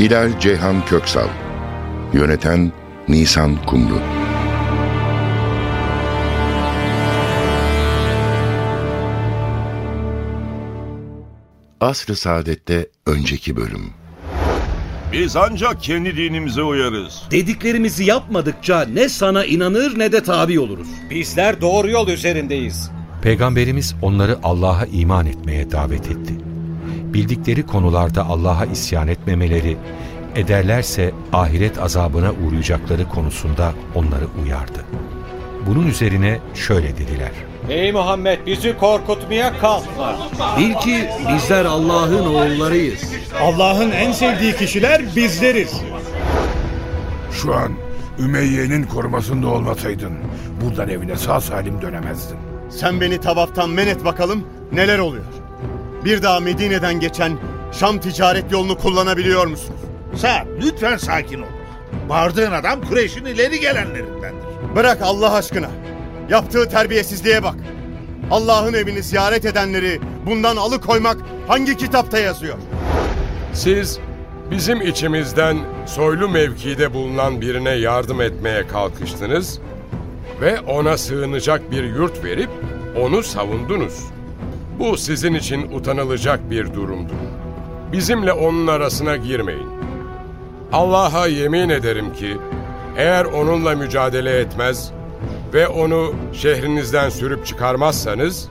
Hilal Ceyhan Köksal Yöneten Nisan Kumru Asr-ı Saadet'te önceki bölüm Biz ancak kendi dinimize uyarız. Dediklerimizi yapmadıkça ne sana inanır ne de tabi oluruz. Bizler doğru yol üzerindeyiz. Peygamberimiz onları Allah'a iman etmeye davet etti. Bildikleri konularda Allah'a isyan etmemeleri, ederlerse ahiret azabına uğrayacakları konusunda onları uyardı. Bunun üzerine şöyle dediler. Ey Muhammed bizi korkutmaya kalkma. Bil ki bizler Allah'ın oğullarıyız. Allah'ın en sevdiği kişiler bizleriz. Şu an Ümeyye'nin korumasında olmasaydın buradan evine sağ salim dönemezdin. Sen beni tavaftan men et bakalım neler oluyor? Bir daha Medine'den geçen Şam ticaret yolunu kullanabiliyor musunuz? Sa'd lütfen sakin ol. Bağırdığın adam Kureyş'in ileri gelenlerindendir. Bırak Allah aşkına. Yaptığı terbiyesizliğe bak. Allah'ın evini ziyaret edenleri bundan alıkoymak hangi kitapta yazıyor? Siz bizim içimizden soylu mevkide bulunan birine yardım etmeye kalkıştınız ve ona sığınacak bir yurt verip onu savundunuz. Bu sizin için utanılacak bir durumdur. Bizimle onun arasına girmeyin. Allah'a yemin ederim ki eğer onunla mücadele etmez ve onu şehrinizden sürüp çıkarmazsanız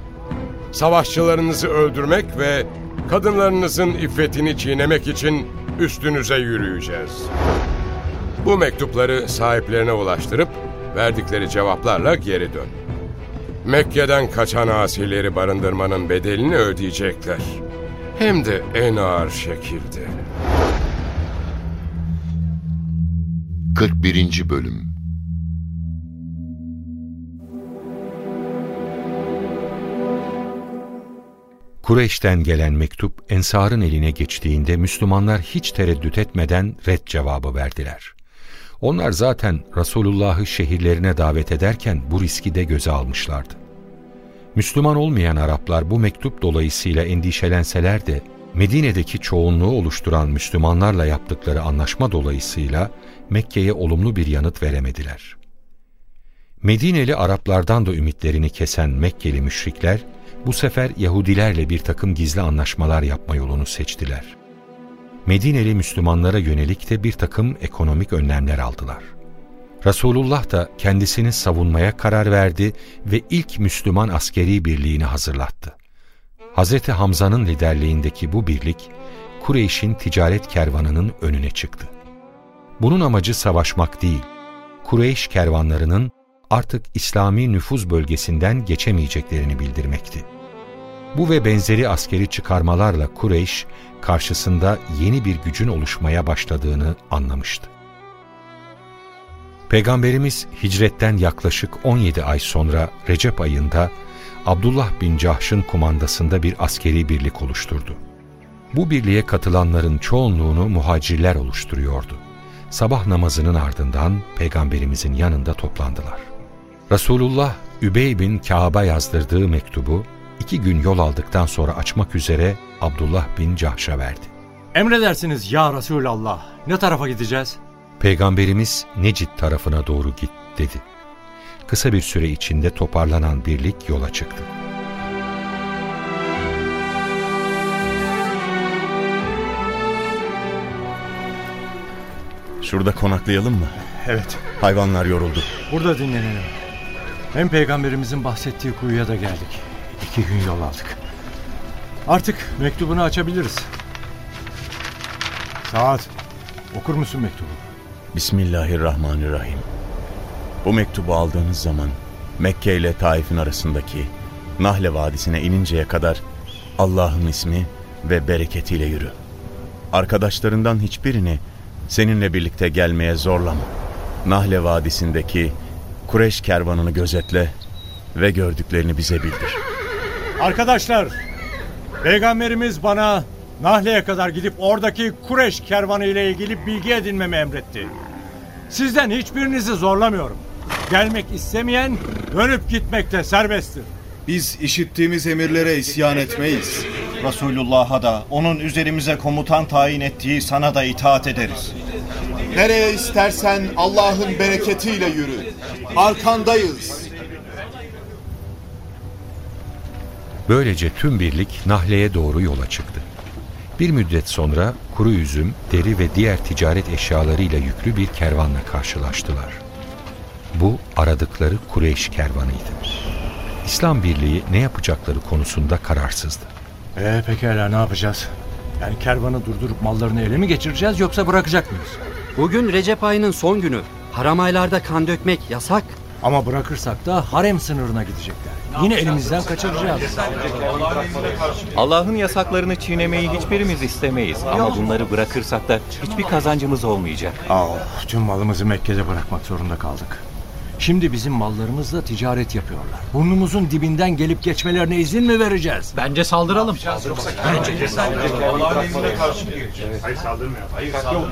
savaşçılarınızı öldürmek ve kadınlarınızın iffetini çiğnemek için üstünüze yürüyeceğiz. Bu mektupları sahiplerine ulaştırıp verdikleri cevaplarla geri dön. Mekke'den kaçan asileri barındırmanın bedelini ödeyecekler. Hem de en ağır şekilde. 41. Bölüm Kureyş'ten gelen mektup Ensar'ın eline geçtiğinde Müslümanlar hiç tereddüt etmeden red cevabı verdiler. Onlar zaten Resulullah'ı şehirlerine davet ederken bu riski de göze almışlardı. Müslüman olmayan Araplar bu mektup dolayısıyla endişelenseler de Medine'deki çoğunluğu oluşturan Müslümanlarla yaptıkları anlaşma dolayısıyla Mekke'ye olumlu bir yanıt veremediler. Medineli Araplardan da ümitlerini kesen Mekkeli müşrikler bu sefer Yahudilerle bir takım gizli anlaşmalar yapma yolunu seçtiler. Medineli Müslümanlara yönelik de bir takım ekonomik önlemler aldılar. Resulullah da kendisini savunmaya karar verdi ve ilk Müslüman askeri birliğini hazırlattı. Hazreti Hamza'nın liderliğindeki bu birlik, Kureyş'in ticaret kervanının önüne çıktı. Bunun amacı savaşmak değil, Kureyş kervanlarının artık İslami nüfuz bölgesinden geçemeyeceklerini bildirmekti. Bu ve benzeri askeri çıkarmalarla Kureyş, karşısında yeni bir gücün oluşmaya başladığını anlamıştı. Peygamberimiz hicretten yaklaşık 17 ay sonra Recep ayında Abdullah bin Cahş'ın kumandasında bir askeri birlik oluşturdu. Bu birliğe katılanların çoğunluğunu muhacirler oluşturuyordu. Sabah namazının ardından Peygamberimizin yanında toplandılar. Resulullah, Übey bin Kâb'a yazdırdığı mektubu iki gün yol aldıktan sonra açmak üzere Abdullah bin Cahş'a verdi. Emredersiniz ya Resulallah. Ne tarafa gideceğiz? Peygamberimiz Necid tarafına doğru git dedi. Kısa bir süre içinde toparlanan birlik yola çıktı. Şurada konaklayalım mı? Evet. Hayvanlar yoruldu. Burada dinlenelim. Hem peygamberimizin bahsettiği kuyuya da geldik. İki gün yol aldık. Artık mektubunu açabiliriz. Saat, okur musun mektubu? Bismillahirrahmanirrahim. Bu mektubu aldığınız zaman Mekke ile Taif'in arasındaki Nahle Vadisi'ne ininceye kadar Allah'ın ismi ve bereketiyle yürü. Arkadaşlarından hiçbirini seninle birlikte gelmeye zorlama. Nahle Vadisi'ndeki Kureş kervanını gözetle ve gördüklerini bize bildir. Arkadaşlar, Peygamberimiz bana Nahle'ye kadar gidip oradaki Kureş kervanı ile ilgili bilgi edinmemi emretti. Sizden hiçbirinizi zorlamıyorum. Gelmek istemeyen dönüp gitmekte serbesttir. Biz işittiğimiz emirlere isyan etmeyiz. Resulullah'a da onun üzerimize komutan tayin ettiği sana da itaat ederiz. Nereye istersen Allah'ın bereketiyle yürü. Arkandayız. Böylece tüm birlik Nahle'ye doğru yola çıktı. Bir müddet sonra kuru üzüm, deri ve diğer ticaret eşyalarıyla yüklü bir kervanla karşılaştılar. Bu aradıkları Kureyş kervanıydı. İslam Birliği ne yapacakları konusunda kararsızdı. Ee pekala ne yapacağız? Yani kervanı durdurup mallarını ele mi geçireceğiz yoksa bırakacak mıyız? Bugün Recep ayının son günü. Haram aylarda kan dökmek yasak. Ama bırakırsak da harem sınırına gidecekler. Yine elimizden kaçıracağız. Allah'ın yasaklarını çiğnemeyi hiçbirimiz istemeyiz. Ama bunları bırakırsak da hiçbir kazancımız olmayacak. Oh, tüm malımızı Mekke'de bırakmak zorunda kaldık. Şimdi bizim mallarımızla ticaret yapıyorlar. Burnumuzun dibinden gelip geçmelerine izin mi vereceğiz? Bence saldıralım. Bence de.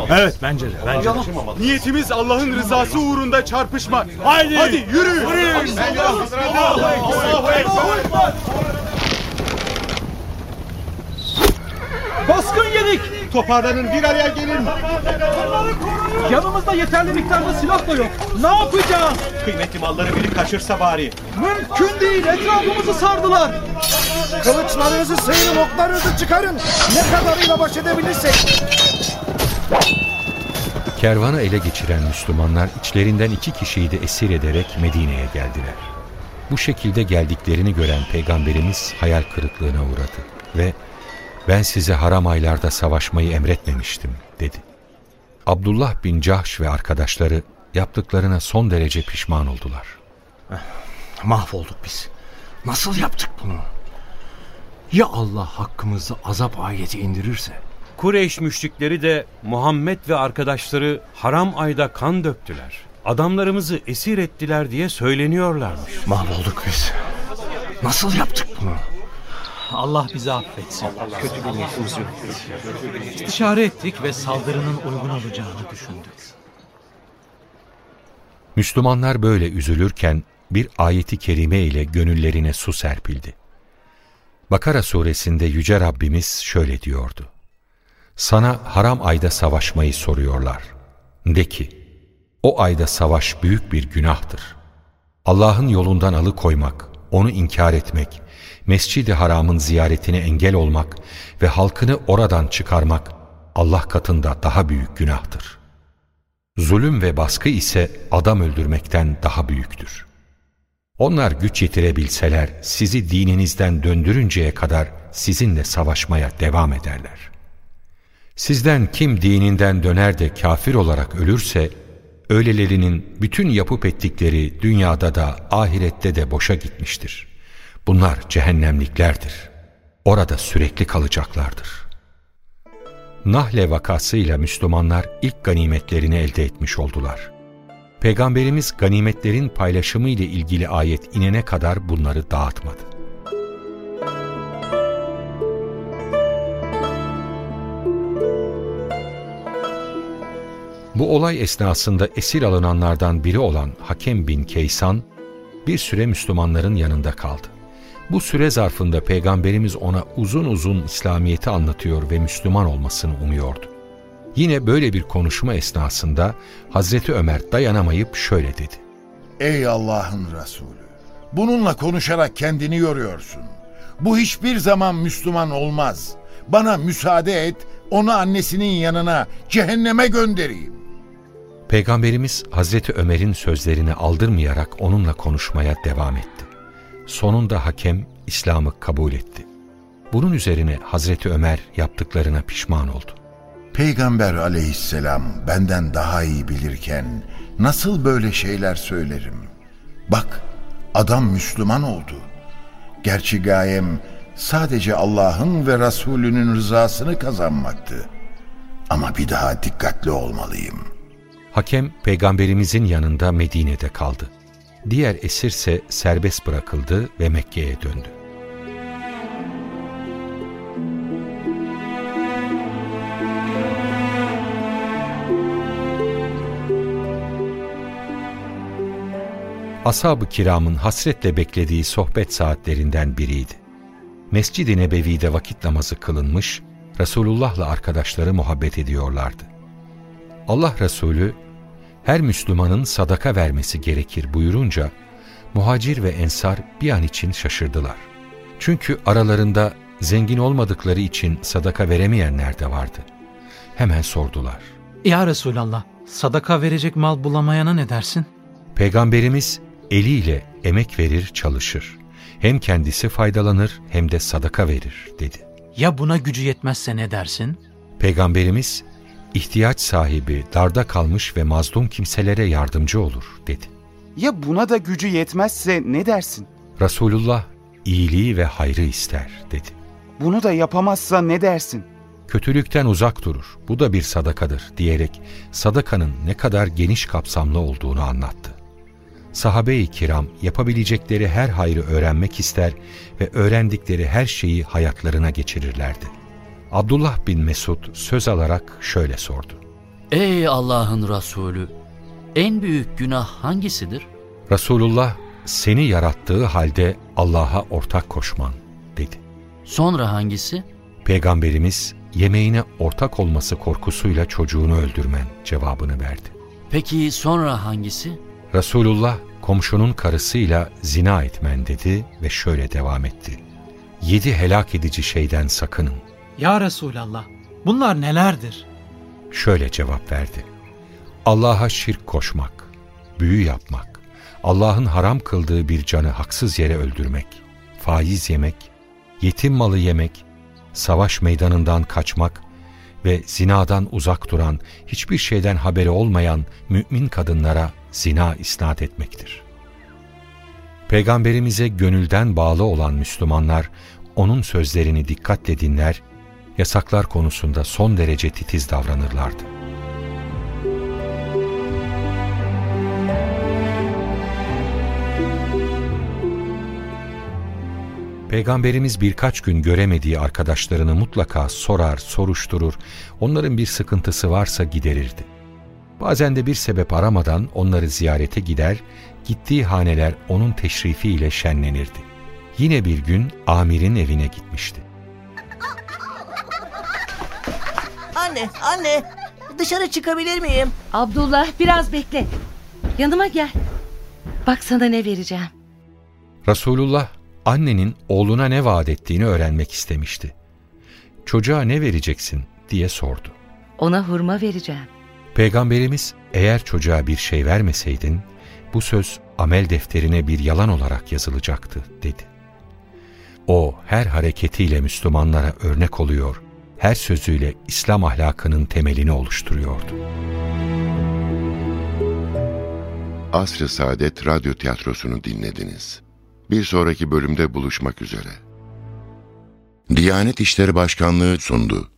Evet bence de. Bence de. Niyetimiz Allah'ın rızası uğrunda çarpışmak. Haydi. Hadi yürü. Yürüyün. Baskın yedik. Toparlanın bir araya gelin. Yanımızda yeterli miktarda silah da yok. Ne yapacağız? Kıymetli malları biri kaçırsa bari. Mümkün değil. Etrafımızı sardılar. Kılıçlarınızı sıyırın, oklarınızı çıkarın. Ne kadarıyla baş edebilirsek. Kervanı ele geçiren Müslümanlar içlerinden iki kişiyi de esir ederek Medine'ye geldiler. Bu şekilde geldiklerini gören Peygamberimiz hayal kırıklığına uğradı ve ben size haram aylarda savaşmayı emretmemiştim dedi. Abdullah bin Cahş ve arkadaşları yaptıklarına son derece pişman oldular. Mahvolduk biz. Nasıl yaptık bunu? Ya Allah hakkımızda azap ayeti indirirse? Kureyş müşrikleri de Muhammed ve arkadaşları haram ayda kan döktüler. Adamlarımızı esir ettiler diye söyleniyorlarmış. Mahvolduk biz. Nasıl yaptık bunu? Allah bizi affetsin. Kötü bir niyetimiz yok. İstişare ettik ve saldırının uygun olacağını düşündük. Müslümanlar böyle üzülürken bir ayeti kerime ile gönüllerine su serpildi. Bakara suresinde Yüce Rabbimiz şöyle diyordu. Sana haram ayda savaşmayı soruyorlar. De ki, o ayda savaş büyük bir günahtır. Allah'ın yolundan alıkoymak, onu inkar etmek, Mescid-i Haram'ın ziyaretine engel olmak ve halkını oradan çıkarmak Allah katında daha büyük günahtır. Zulüm ve baskı ise adam öldürmekten daha büyüktür. Onlar güç yetirebilseler sizi dininizden döndürünceye kadar sizinle savaşmaya devam ederler. Sizden kim dininden döner de kafir olarak ölürse, öylelerinin bütün yapıp ettikleri dünyada da ahirette de boşa gitmiştir. Bunlar cehennemliklerdir. Orada sürekli kalacaklardır. Nahle vakasıyla Müslümanlar ilk ganimetlerini elde etmiş oldular. Peygamberimiz ganimetlerin paylaşımı ile ilgili ayet inene kadar bunları dağıtmadı. Bu olay esnasında esir alınanlardan biri olan Hakem bin Keysan bir süre Müslümanların yanında kaldı. Bu süre zarfında Peygamberimiz ona uzun uzun İslamiyet'i anlatıyor ve Müslüman olmasını umuyordu. Yine böyle bir konuşma esnasında Hazreti Ömer dayanamayıp şöyle dedi. Ey Allah'ın Resulü! Bununla konuşarak kendini yoruyorsun. Bu hiçbir zaman Müslüman olmaz. Bana müsaade et, onu annesinin yanına, cehenneme göndereyim. Peygamberimiz Hazreti Ömer'in sözlerini aldırmayarak onunla konuşmaya devam etti. Sonunda hakem İslam'ı kabul etti. Bunun üzerine Hazreti Ömer yaptıklarına pişman oldu. Peygamber aleyhisselam benden daha iyi bilirken nasıl böyle şeyler söylerim? Bak adam Müslüman oldu. Gerçi gayem sadece Allah'ın ve Resulünün rızasını kazanmaktı. Ama bir daha dikkatli olmalıyım. Hakem peygamberimizin yanında Medine'de kaldı. Diğer esirse serbest bırakıldı ve Mekke'ye döndü. Ashab-ı kiramın hasretle beklediği sohbet saatlerinden biriydi. Mescid-i Nebevi'de vakit namazı kılınmış, Resulullah'la arkadaşları muhabbet ediyorlardı. Allah Resulü, her Müslümanın sadaka vermesi gerekir buyurunca, muhacir ve ensar bir an için şaşırdılar. Çünkü aralarında zengin olmadıkları için sadaka veremeyenler de vardı. Hemen sordular. Ya Resulallah, sadaka verecek mal bulamayana ne dersin? Peygamberimiz eliyle emek verir çalışır. Hem kendisi faydalanır hem de sadaka verir dedi. Ya buna gücü yetmezse ne dersin? Peygamberimiz ihtiyaç sahibi, darda kalmış ve mazlum kimselere yardımcı olur dedi. Ya buna da gücü yetmezse ne dersin? Resulullah iyiliği ve hayrı ister dedi. Bunu da yapamazsa ne dersin? Kötülükten uzak durur. Bu da bir sadakadır diyerek sadakanın ne kadar geniş kapsamlı olduğunu anlattı. Sahabe-i kiram yapabilecekleri her hayrı öğrenmek ister ve öğrendikleri her şeyi hayatlarına geçirirlerdi. Abdullah bin Mesud söz alarak şöyle sordu. Ey Allah'ın Resulü! En büyük günah hangisidir? Resulullah seni yarattığı halde Allah'a ortak koşman dedi. Sonra hangisi? Peygamberimiz yemeğine ortak olması korkusuyla çocuğunu öldürmen cevabını verdi. Peki sonra hangisi? Resulullah komşunun karısıyla zina etmen dedi ve şöyle devam etti. Yedi helak edici şeyden sakının. Ya Resulallah, bunlar nelerdir? Şöyle cevap verdi. Allah'a şirk koşmak, büyü yapmak, Allah'ın haram kıldığı bir canı haksız yere öldürmek, faiz yemek, yetim malı yemek, savaş meydanından kaçmak ve zinadan uzak duran, hiçbir şeyden haberi olmayan mümin kadınlara zina isnat etmektir. Peygamberimize gönülden bağlı olan Müslümanlar, onun sözlerini dikkatle dinler, yasaklar konusunda son derece titiz davranırlardı. Peygamberimiz birkaç gün göremediği arkadaşlarını mutlaka sorar, soruşturur, onların bir sıkıntısı varsa giderirdi. Bazen de bir sebep aramadan onları ziyarete gider, gittiği haneler onun teşrifiyle şenlenirdi. Yine bir gün amirin evine gitmişti. Anne, anne, dışarı çıkabilir miyim? Abdullah biraz bekle. Yanıma gel. Bak sana ne vereceğim. Resulullah annenin oğluna ne vaat ettiğini öğrenmek istemişti. Çocuğa ne vereceksin diye sordu. Ona hurma vereceğim. Peygamberimiz eğer çocuğa bir şey vermeseydin bu söz amel defterine bir yalan olarak yazılacaktı dedi. O her hareketiyle Müslümanlara örnek oluyor, her sözüyle İslam ahlakının temelini oluşturuyordu. Asr-ı Saadet Radyo Tiyatrosu'nu dinlediniz. Bir sonraki bölümde buluşmak üzere. Diyanet İşleri Başkanlığı sundu.